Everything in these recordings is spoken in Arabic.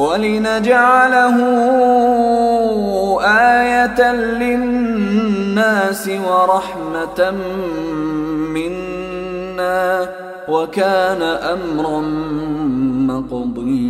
ولنجعله آية للناس ورحمة منا وكان أمرا مقضيا.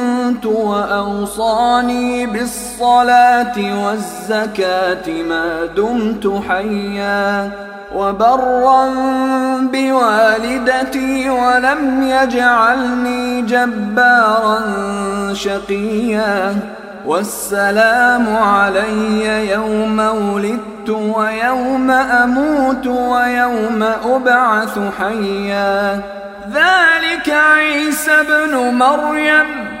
وأوصاني بالصلاة والزكاة ما دمت حيا وبرا بوالدتي ولم يجعلني جبارا شقيا والسلام علي يوم ولدت ويوم أموت ويوم أبعث حيا. ذلك عيسى ابن مريم.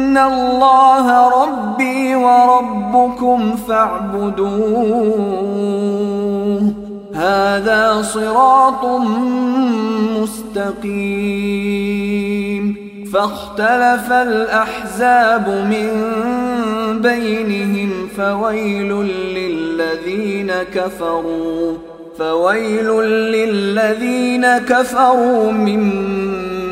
الله ربي وربكم فاعبدوه. هذا صراط مستقيم. فاختلف الاحزاب من بينهم فويل للذين كفروا. فويل للذين كفروا من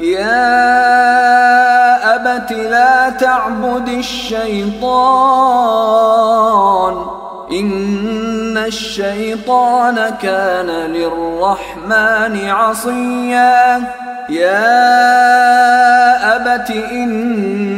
يا أبت لا تعبد الشيطان إن الشيطان كان للرحمن عصيا. يا أبت إني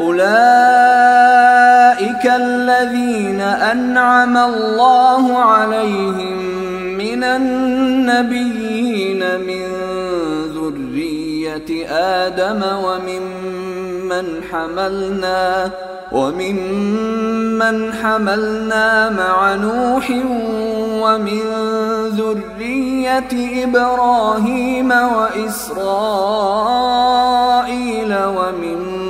أولئك الذين أنعم الله عليهم من النبيين من ذرية آدم وممن حملنا وممن حملنا مع نوح ومن ذرية إبراهيم وإسرائيل ومن من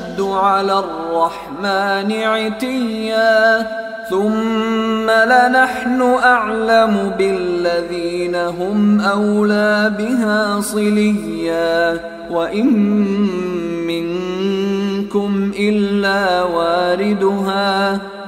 على الرحمن عتيا ثم لنحن أعلم بالذين هم أولى بها صليا. وإن منكم إلا واردها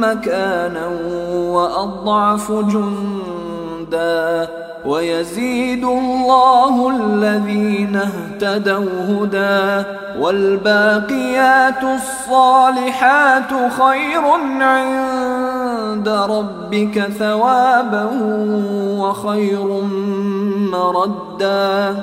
مكانا وأضعف جندا ويزيد الله الذين اهتدوا هدى والباقيات الصالحات خير عند ربك ثوابا وخير مردا